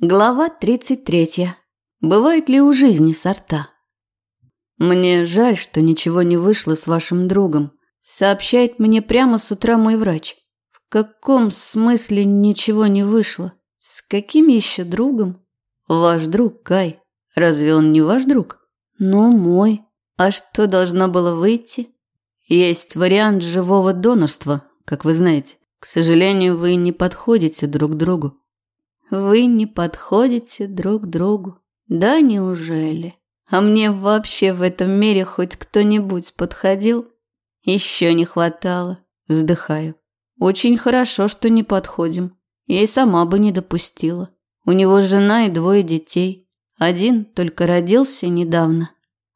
Глава 33. Бывают ли у жизни сорта? Мне жаль, что ничего не вышло с вашим другом. Сообщает мне прямо с утра мой врач. В каком смысле ничего не вышло? С каким еще другом? Ваш друг Кай. Разве он не ваш друг? Ну, мой. А что должно было выйти? Есть вариант живого донорства, как вы знаете. К сожалению, вы не подходите друг другу. Вы не подходите друг другу. Да неужели? А мне вообще в этом мире хоть кто-нибудь подходил? Еще не хватало. Вздыхаю. Очень хорошо, что не подходим. Я и сама бы не допустила. У него жена и двое детей. Один только родился недавно,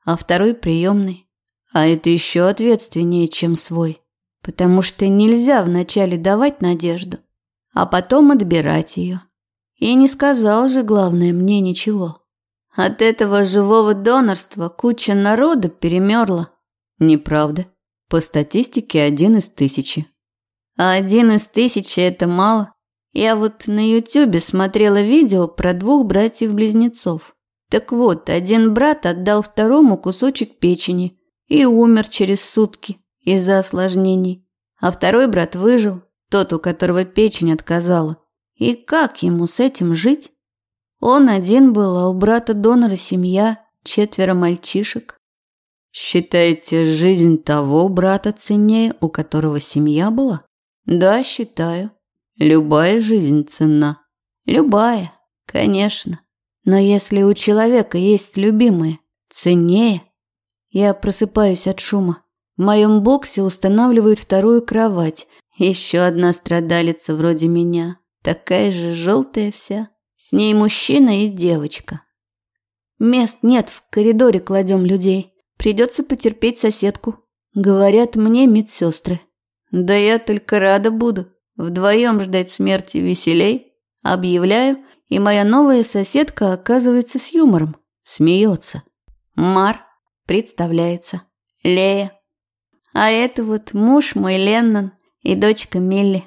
а второй приемный. А это еще ответственнее, чем свой. Потому что нельзя вначале давать надежду, а потом отбирать ее. И не сказал же, главное, мне ничего. От этого живого донорства куча народа перемерла. Неправда. По статистике один из тысячи. А один из тысячи – это мало. Я вот на ютюбе смотрела видео про двух братьев-близнецов. Так вот, один брат отдал второму кусочек печени и умер через сутки из-за осложнений. А второй брат выжил, тот, у которого печень отказала. И как ему с этим жить? Он один был, а у брата-донора семья, четверо мальчишек. Считаете, жизнь того брата ценнее, у которого семья была? Да, считаю. Любая жизнь ценна. Любая, конечно. Но если у человека есть любимые, ценнее. Я просыпаюсь от шума. В моем боксе устанавливают вторую кровать. Еще одна страдалица вроде меня. Такая же желтая вся. С ней мужчина и девочка. Мест нет, в коридоре кладем людей. Придется потерпеть соседку. Говорят мне медсестры. Да я только рада буду. Вдвоем ждать смерти веселей. Объявляю, и моя новая соседка оказывается с юмором. Смеется. Мар представляется. Лея. А это вот муж мой Леннон и дочка Милли.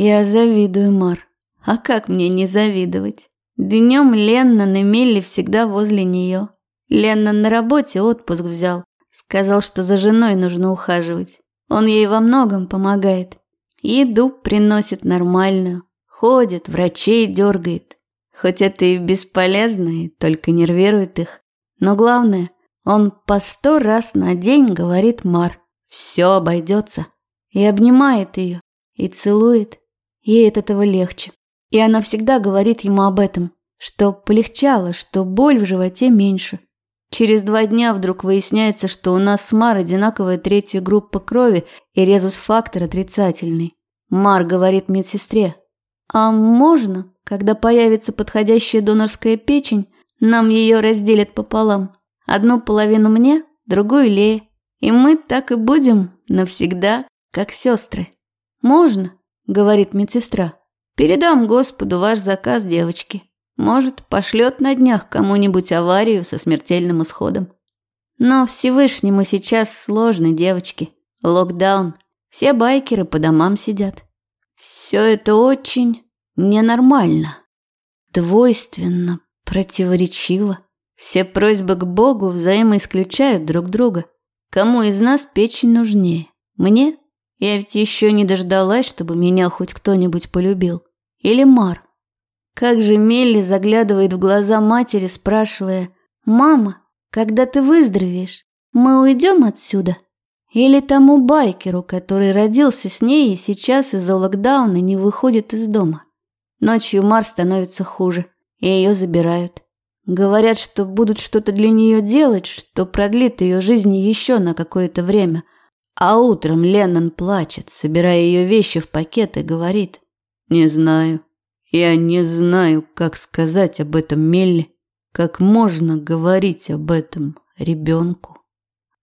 Я завидую, Мар. А как мне не завидовать? Днем Леннон и Милли всегда возле нее. Леннон на работе отпуск взял. Сказал, что за женой нужно ухаживать. Он ей во многом помогает. Еду приносит нормальную. Ходит, врачей дергает. Хоть это и бесполезно, и только нервирует их. Но главное, он по сто раз на день говорит Мар. Все обойдется. И обнимает ее, и целует. Ей от этого легче. И она всегда говорит ему об этом, что полегчало, что боль в животе меньше. Через два дня вдруг выясняется, что у нас с Мар одинаковая третья группа крови и резус-фактор отрицательный. Мар говорит медсестре, «А можно, когда появится подходящая донорская печень, нам ее разделят пополам? Одну половину мне, другую Лее. И мы так и будем навсегда, как сестры. Можно?» Говорит медсестра. Передам Господу ваш заказ, девочки. Может, пошлет на днях кому-нибудь аварию со смертельным исходом. Но Всевышнему сейчас сложно, девочки. Локдаун. Все байкеры по домам сидят. Все это очень ненормально. Двойственно, противоречиво. Все просьбы к Богу взаимоисключают друг друга. Кому из нас печень нужнее? Мне я ведь еще не дождалась, чтобы меня хоть кто-нибудь полюбил. Или Мар. Как же Мелли заглядывает в глаза матери, спрашивая, «Мама, когда ты выздоровеешь, мы уйдем отсюда?» Или тому байкеру, который родился с ней и сейчас из-за локдауна не выходит из дома. Ночью Мар становится хуже, и ее забирают. Говорят, что будут что-то для нее делать, что продлит ее жизнь еще на какое-то время – а утром Леннон плачет, собирая ее вещи в пакет и говорит. «Не знаю. Я не знаю, как сказать об этом Мелли. Как можно говорить об этом ребенку?»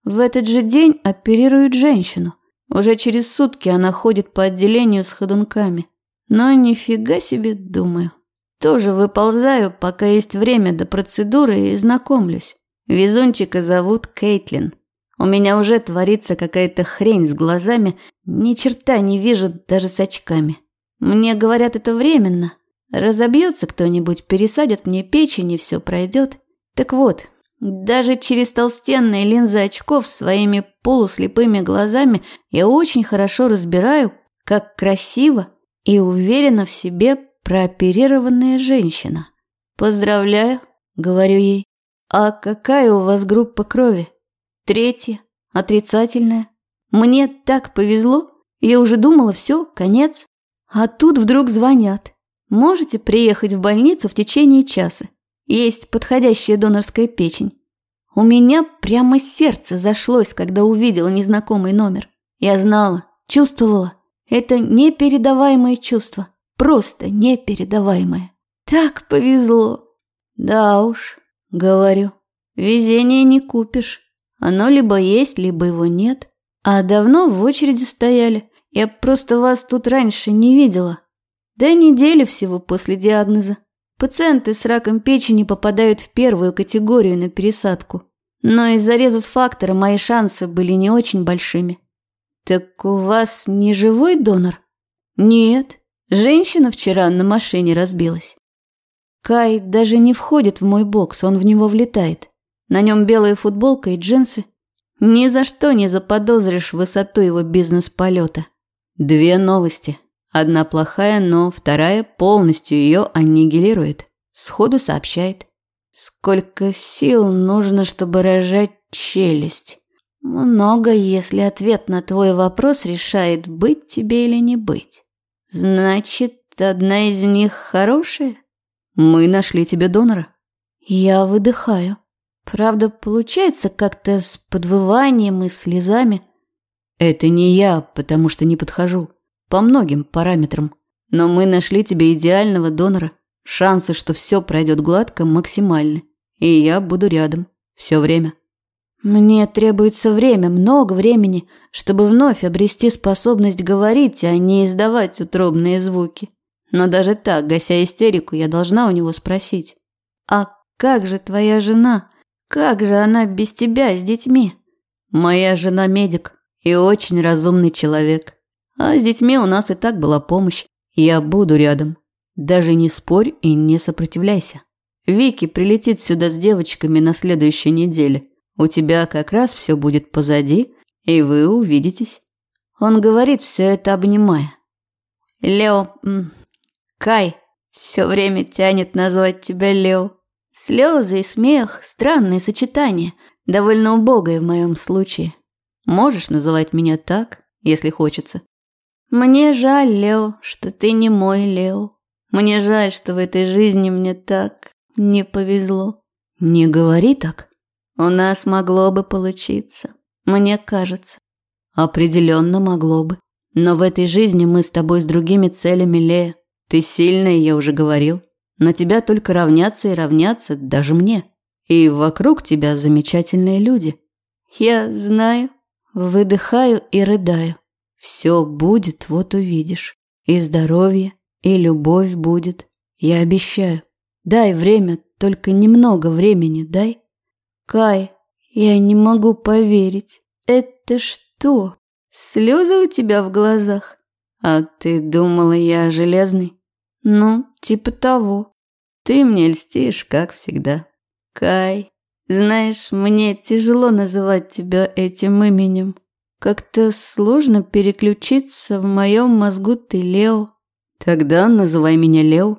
В этот же день оперируют женщину. Уже через сутки она ходит по отделению с ходунками. Но нифига себе, думаю. Тоже выползаю, пока есть время до процедуры и знакомлюсь. Везунчика зовут Кейтлин. У меня уже творится какая-то хрень с глазами, ни черта не вижу даже с очками. Мне говорят, это временно. Разобьется кто-нибудь, пересадят мне печень и все пройдет. Так вот, даже через толстенные линзы очков своими полуслепыми глазами я очень хорошо разбираю, как красиво и уверенно в себе прооперированная женщина. «Поздравляю», — говорю ей. «А какая у вас группа крови?» «Третья, отрицательная. Мне так повезло, я уже думала, все, конец. А тут вдруг звонят. Можете приехать в больницу в течение часа. Есть подходящая донорская печень. У меня прямо сердце зашлось, когда увидела незнакомый номер. Я знала, чувствовала. Это непередаваемое чувство. Просто непередаваемое. Так повезло. Да уж, говорю. Везение не купишь. Оно либо есть, либо его нет. А давно в очереди стояли. Я просто вас тут раньше не видела. Да недели всего после диагноза. Пациенты с раком печени попадают в первую категорию на пересадку. Но из-за резус-фактора мои шансы были не очень большими. Так у вас не живой донор? Нет. Женщина вчера на машине разбилась. Кай даже не входит в мой бокс, он в него влетает. На нем белая футболка и джинсы. Ни за что не заподозришь высоту его бизнес-полета. Две новости. Одна плохая, но вторая полностью ее аннигилирует. Сходу сообщает. Сколько сил нужно, чтобы рожать челюсть? Много, если ответ на твой вопрос решает, быть тебе или не быть. Значит, одна из них хорошая? Мы нашли тебе донора. Я выдыхаю. Правда, получается как-то с подвыванием и слезами. Это не я, потому что не подхожу. По многим параметрам. Но мы нашли тебе идеального донора. Шансы, что все пройдет гладко, максимальны. И я буду рядом. Все время. Мне требуется время, много времени, чтобы вновь обрести способность говорить, а не издавать утробные звуки. Но даже так, гася истерику, я должна у него спросить. «А как же твоя жена? Как же она без тебя с детьми?» «Моя жена медик и очень разумный человек. А с детьми у нас и так была помощь. Я буду рядом. Даже не спорь и не сопротивляйся. Вики прилетит сюда с девочками на следующей неделе. У тебя как раз все будет позади, и вы увидитесь. Он говорит все это обнимая. Лео, Кай, все время тянет назвать тебя Лео. Слезы и смех – странное сочетание, довольно убогое в моем случае. Можешь называть меня так, если хочется. Мне жаль, Лео, что ты не мой Лео. Мне жаль, что в этой жизни мне так не повезло. Не говори так. У нас могло бы получиться. Мне кажется. Определенно могло бы. Но в этой жизни мы с тобой с другими целями, Лея. Ты сильная, я уже говорил. На тебя только равняться и равняться, даже мне. И вокруг тебя замечательные люди. Я знаю. Выдыхаю и рыдаю. Все будет, вот увидишь. И здоровье, и любовь будет. Я обещаю. Дай время, только немного времени дай. Кай, я не могу поверить. Это что? Слезы у тебя в глазах? А ты думала, я железный? Ну, типа того. Ты мне льстишь, как всегда. Кай, знаешь, мне тяжело называть тебя этим именем. Как-то сложно переключиться в моем мозгу ты Лео. Тогда называй меня Лео.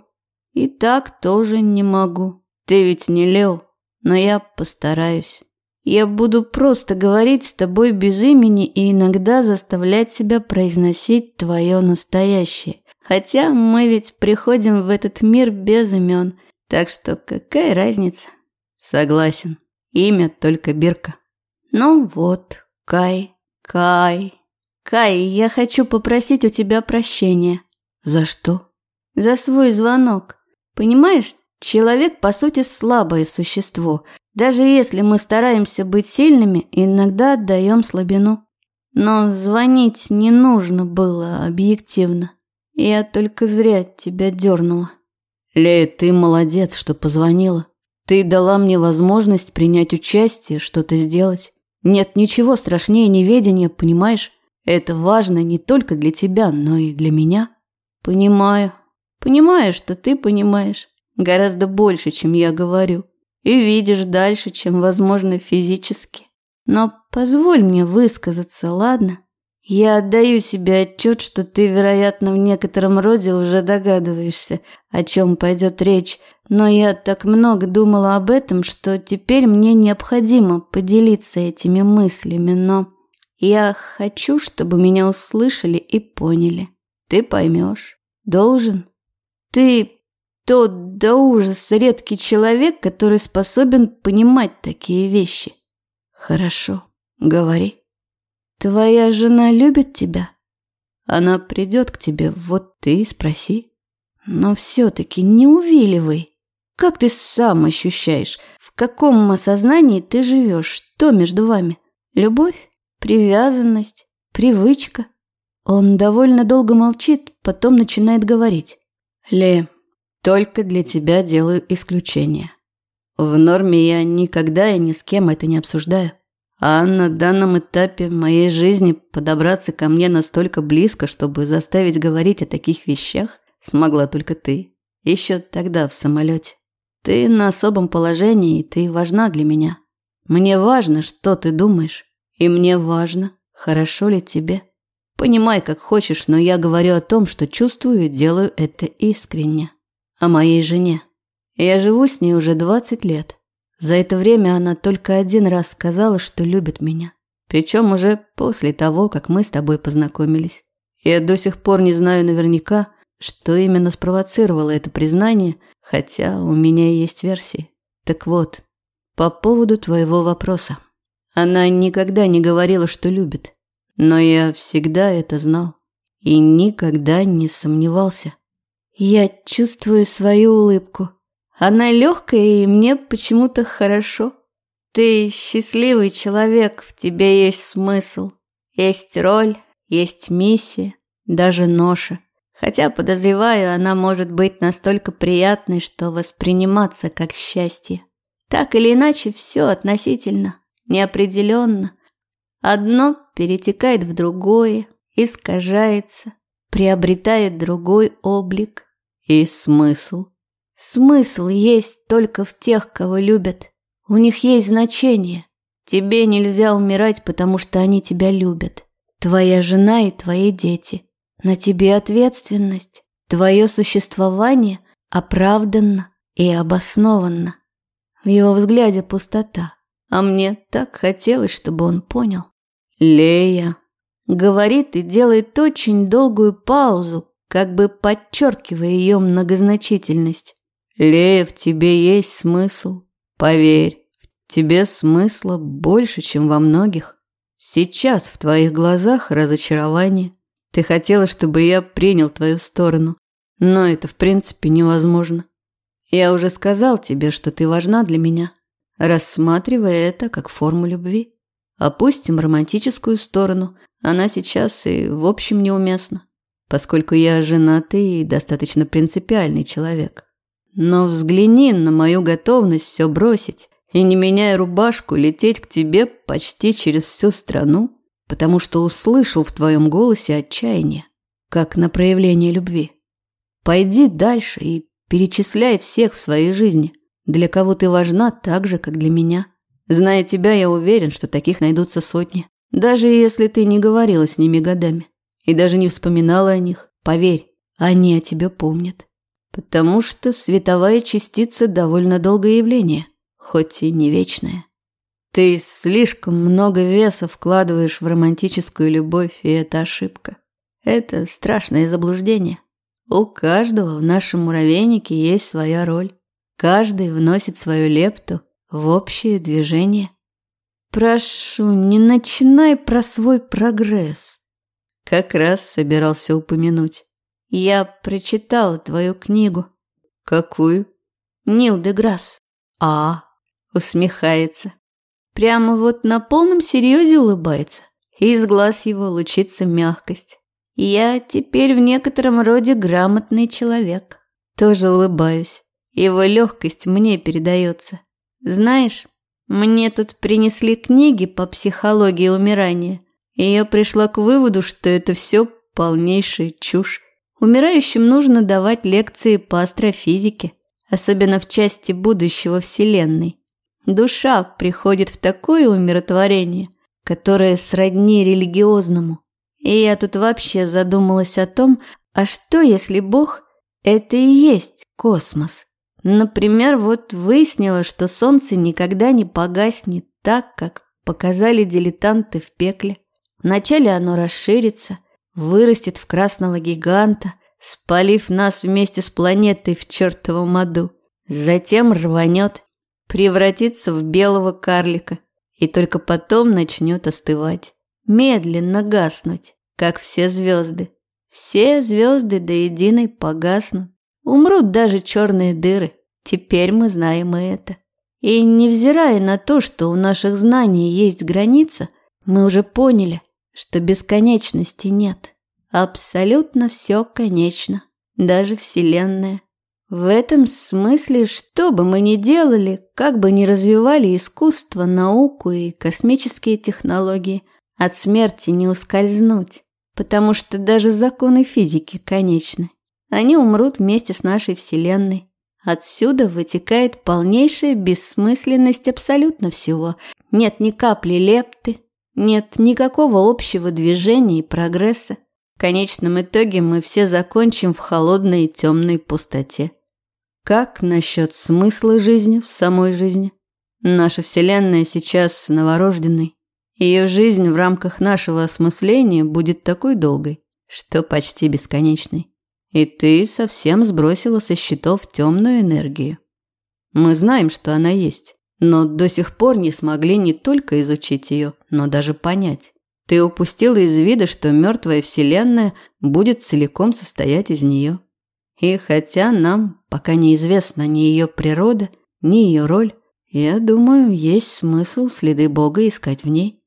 И так тоже не могу. Ты ведь не Лео, но я постараюсь. Я буду просто говорить с тобой без имени и иногда заставлять себя произносить твое настоящее. Хотя мы ведь приходим в этот мир без имен, так что какая разница? Согласен. Имя только Бирка. Ну вот, Кай. Кай, Кай, я хочу попросить у тебя прощения. За что? За свой звонок. Понимаешь, человек по сути слабое существо. Даже если мы стараемся быть сильными, иногда отдаем слабину. Но звонить не нужно было объективно. Я только зря тебя дернула. Лея, ты молодец, что позвонила. Ты дала мне возможность принять участие, что-то сделать. Нет ничего страшнее неведения, понимаешь? Это важно не только для тебя, но и для меня. Понимаю, Понимаю, что ты понимаешь гораздо больше, чем я говорю, и видишь дальше, чем возможно физически. Но позволь мне высказаться, ладно? Я отдаю себе отчет, что ты, вероятно, в некотором роде уже догадываешься, о чем пойдет речь, но я так много думала об этом, что теперь мне необходимо поделиться этими мыслями, но я хочу, чтобы меня услышали и поняли. Ты поймешь. Должен. Ты тот до ужаса редкий человек, который способен понимать такие вещи. Хорошо, говори. Твоя жена любит тебя? Она придет к тебе, вот ты и спроси. Но все-таки не увиливай. Как ты сам ощущаешь, в каком осознании ты живешь, что между вами? Любовь? Привязанность? Привычка? Он довольно долго молчит, потом начинает говорить. Ле, только для тебя делаю исключение. В норме я никогда и ни с кем это не обсуждаю. А на данном этапе моей жизни подобраться ко мне настолько близко, чтобы заставить говорить о таких вещах, смогла только ты. Еще тогда в самолете. Ты на особом положении, и ты важна для меня. Мне важно, что ты думаешь. И мне важно, хорошо ли тебе. Понимай, как хочешь, но я говорю о том, что чувствую и делаю это искренне. О моей жене. Я живу с ней уже 20 лет. За это время она только один раз сказала, что любит меня. Причем уже после того, как мы с тобой познакомились. Я до сих пор не знаю наверняка, что именно спровоцировало это признание, хотя у меня есть версии. Так вот, по поводу твоего вопроса. Она никогда не говорила, что любит. Но я всегда это знал. И никогда не сомневался. Я чувствую свою улыбку. Она легкая, и мне почему-то хорошо. Ты счастливый человек, в тебе есть смысл. Есть роль, есть миссия, даже ноша. Хотя, подозреваю, она может быть настолько приятной, что восприниматься как счастье. Так или иначе, все относительно, неопределенно. Одно перетекает в другое, искажается, приобретает другой облик и смысл. Смысл есть только в тех, кого любят. У них есть значение. Тебе нельзя умирать, потому что они тебя любят. Твоя жена и твои дети. На тебе ответственность. Твое существование оправданно и обоснованно. В его взгляде пустота. А мне так хотелось, чтобы он понял. Лея говорит и делает очень долгую паузу, как бы подчеркивая ее многозначительность. Лея, в тебе есть смысл. Поверь, в тебе смысла больше, чем во многих. Сейчас в твоих глазах разочарование. Ты хотела, чтобы я принял твою сторону. Но это, в принципе, невозможно. Я уже сказал тебе, что ты важна для меня, рассматривая это как форму любви. Опустим романтическую сторону. Она сейчас и в общем неуместна, поскольку я женатый и достаточно принципиальный человек. Но взгляни на мою готовность все бросить и, не меняя рубашку, лететь к тебе почти через всю страну, потому что услышал в твоем голосе отчаяние, как на проявление любви. Пойди дальше и перечисляй всех в своей жизни, для кого ты важна так же, как для меня. Зная тебя, я уверен, что таких найдутся сотни. Даже если ты не говорила с ними годами и даже не вспоминала о них, поверь, они о тебе помнят. Потому что световая частица довольно долгое явление, хоть и не вечное. Ты слишком много веса вкладываешь в романтическую любовь, и это ошибка. Это страшное заблуждение. У каждого в нашем муравейнике есть своя роль. Каждый вносит свою лепту в общее движение. Прошу, не начинай про свой прогресс. Как раз собирался упомянуть. Я прочитала твою книгу. Какую? Нил де Грасс. А, усмехается. Прямо вот на полном серьезе улыбается. И из глаз его лучится мягкость. Я теперь в некотором роде грамотный человек. Тоже улыбаюсь. Его легкость мне передается. Знаешь, мне тут принесли книги по психологии умирания. И я пришла к выводу, что это все полнейшая чушь. Умирающим нужно давать лекции по астрофизике, особенно в части будущего Вселенной. Душа приходит в такое умиротворение, которое сродни религиозному. И я тут вообще задумалась о том, а что если Бог – это и есть космос? Например, вот выяснила, что Солнце никогда не погаснет так, как показали дилетанты в пекле. Вначале оно расширится, вырастет в красного гиганта, спалив нас вместе с планетой в чертовом аду. Затем рванет, превратится в белого карлика и только потом начнет остывать. Медленно гаснуть, как все звезды. Все звезды до единой погаснут. Умрут даже черные дыры. Теперь мы знаем и это. И невзирая на то, что у наших знаний есть граница, мы уже поняли, что бесконечности нет. Абсолютно все конечно, даже Вселенная. В этом смысле, что бы мы ни делали, как бы ни развивали искусство, науку и космические технологии, от смерти не ускользнуть, потому что даже законы физики конечны. Они умрут вместе с нашей Вселенной. Отсюда вытекает полнейшая бессмысленность абсолютно всего. Нет ни капли лепты, нет никакого общего движения и прогресса. В конечном итоге мы все закончим в холодной и темной пустоте. Как насчет смысла жизни в самой жизни? Наша Вселенная сейчас новорожденной. Ее жизнь в рамках нашего осмысления будет такой долгой, что почти бесконечной. И ты совсем сбросила со счетов темную энергию. Мы знаем, что она есть, но до сих пор не смогли не только изучить ее, но даже понять. Ты упустила из вида, что мертвая Вселенная будет целиком состоять из нее. И хотя нам пока неизвестна ни ее природа, ни ее роль, я думаю, есть смысл следы Бога искать в ней.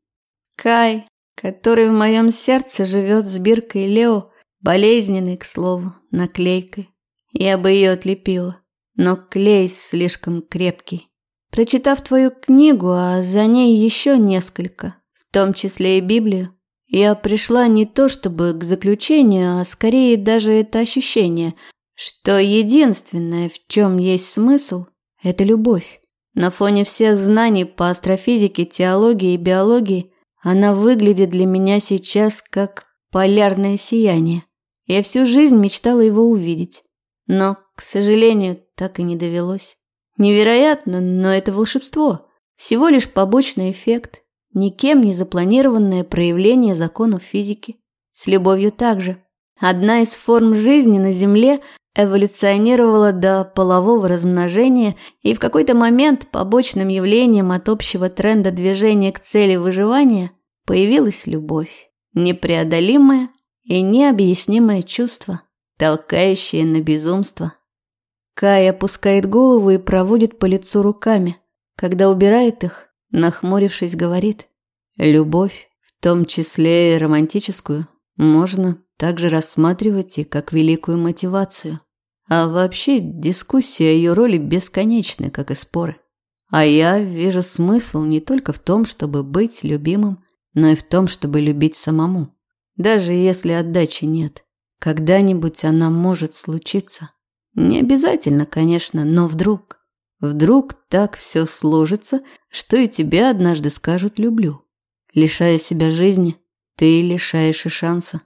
Кай, который в моем сердце живет с биркой Лео, болезненный, к слову, наклейкой. Я бы ее отлепила, но клей слишком крепкий. Прочитав твою книгу, а за ней еще несколько, в том числе и Библию, я пришла не то чтобы к заключению, а скорее даже это ощущение, что единственное, в чем есть смысл, это любовь. На фоне всех знаний по астрофизике, теологии и биологии она выглядит для меня сейчас как полярное сияние. Я всю жизнь мечтала его увидеть, но, к сожалению, так и не довелось. Невероятно, но это волшебство. Всего лишь побочный эффект, никем не запланированное проявление законов физики. С любовью также. Одна из форм жизни на Земле эволюционировала до полового размножения, и в какой-то момент побочным явлением от общего тренда движения к цели выживания появилась любовь. Непреодолимое и необъяснимое чувство, толкающее на безумство. Кай опускает голову и проводит по лицу руками. Когда убирает их, нахмурившись, говорит «Любовь, в том числе и романтическую, можно также рассматривать и как великую мотивацию. А вообще дискуссия о ее роли бесконечны, как и споры. А я вижу смысл не только в том, чтобы быть любимым, но и в том, чтобы любить самому. Даже если отдачи нет. Когда-нибудь она может случиться. Не обязательно, конечно, но вдруг. Вдруг так все сложится, что и тебя однажды скажут «люблю». Лишая себя жизни, ты лишаешь и шанса.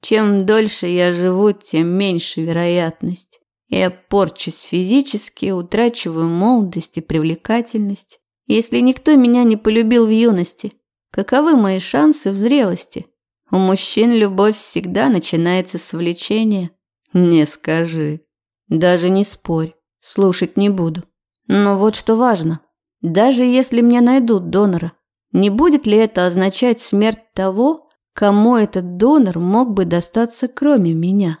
Чем дольше я живу, тем меньше вероятность. Я порчусь физически, утрачиваю молодость и привлекательность. Если никто меня не полюбил в юности, каковы мои шансы в зрелости? У мужчин любовь всегда начинается с влечения. Не скажи. Даже не спорь. Слушать не буду. Но вот что важно. Даже если мне найдут донора, не будет ли это означать смерть того, Кому этот донор мог бы достаться, кроме меня?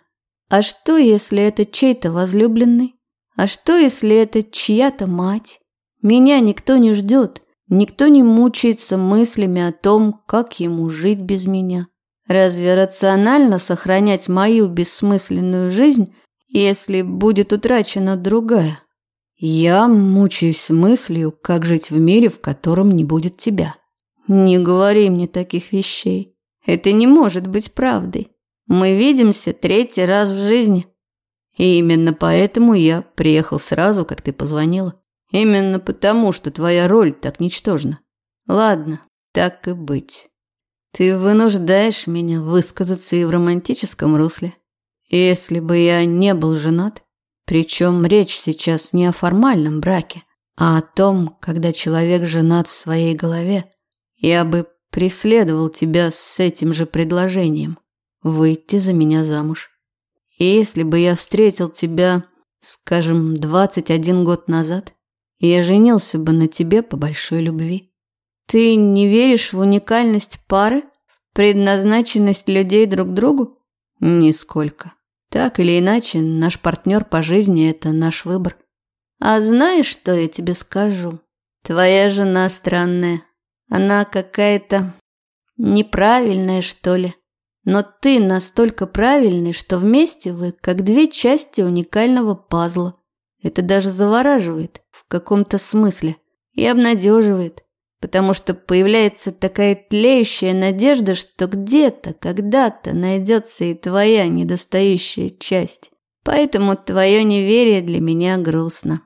А что, если это чей-то возлюбленный? А что, если это чья-то мать? Меня никто не ждет, никто не мучается мыслями о том, как ему жить без меня. Разве рационально сохранять мою бессмысленную жизнь, если будет утрачена другая? Я мучаюсь мыслью, как жить в мире, в котором не будет тебя. Не говори мне таких вещей. Это не может быть правдой. Мы видимся третий раз в жизни. И именно поэтому я приехал сразу, как ты позвонила. Именно потому, что твоя роль так ничтожна. Ладно, так и быть. Ты вынуждаешь меня высказаться и в романтическом русле. Если бы я не был женат, причем речь сейчас не о формальном браке, а о том, когда человек женат в своей голове, я бы преследовал тебя с этим же предложением – выйти за меня замуж. И если бы я встретил тебя, скажем, 21 год назад, я женился бы на тебе по большой любви. Ты не веришь в уникальность пары, в предназначенность людей друг другу? Нисколько. Так или иначе, наш партнер по жизни – это наш выбор. А знаешь, что я тебе скажу? Твоя жена странная. Она какая-то неправильная, что ли. Но ты настолько правильный, что вместе вы как две части уникального пазла. Это даже завораживает в каком-то смысле и обнадеживает, потому что появляется такая тлеющая надежда, что где-то, когда-то найдется и твоя недостающая часть. Поэтому твое неверие для меня грустно.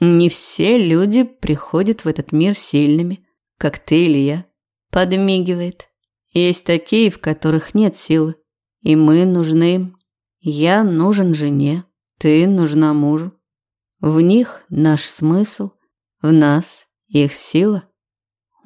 Не все люди приходят в этот мир сильными – как ты или я. Подмигивает. Есть такие, в которых нет силы. И мы нужны им. Я нужен жене, ты нужна мужу. В них наш смысл, в нас их сила.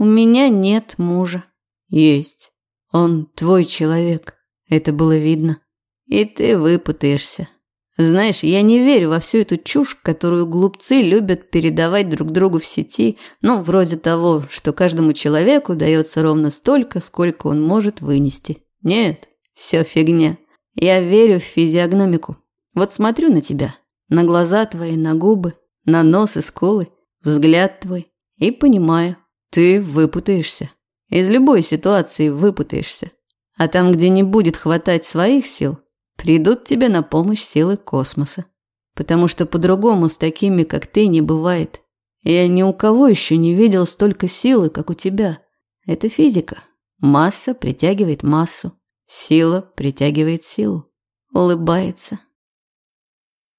У меня нет мужа. Есть. Он твой человек. Это было видно. И ты выпутаешься. Знаешь, я не верю во всю эту чушь, которую глупцы любят передавать друг другу в сети, ну, вроде того, что каждому человеку дается ровно столько, сколько он может вынести. Нет, все фигня. Я верю в физиогномику. Вот смотрю на тебя, на глаза твои, на губы, на нос и скулы, взгляд твой, и понимаю, ты выпутаешься. Из любой ситуации выпутаешься. А там, где не будет хватать своих сил, Придут тебе на помощь силы космоса. Потому что по-другому с такими, как ты, не бывает. Я ни у кого еще не видел столько силы, как у тебя. Это физика. Масса притягивает массу. Сила притягивает силу. Улыбается.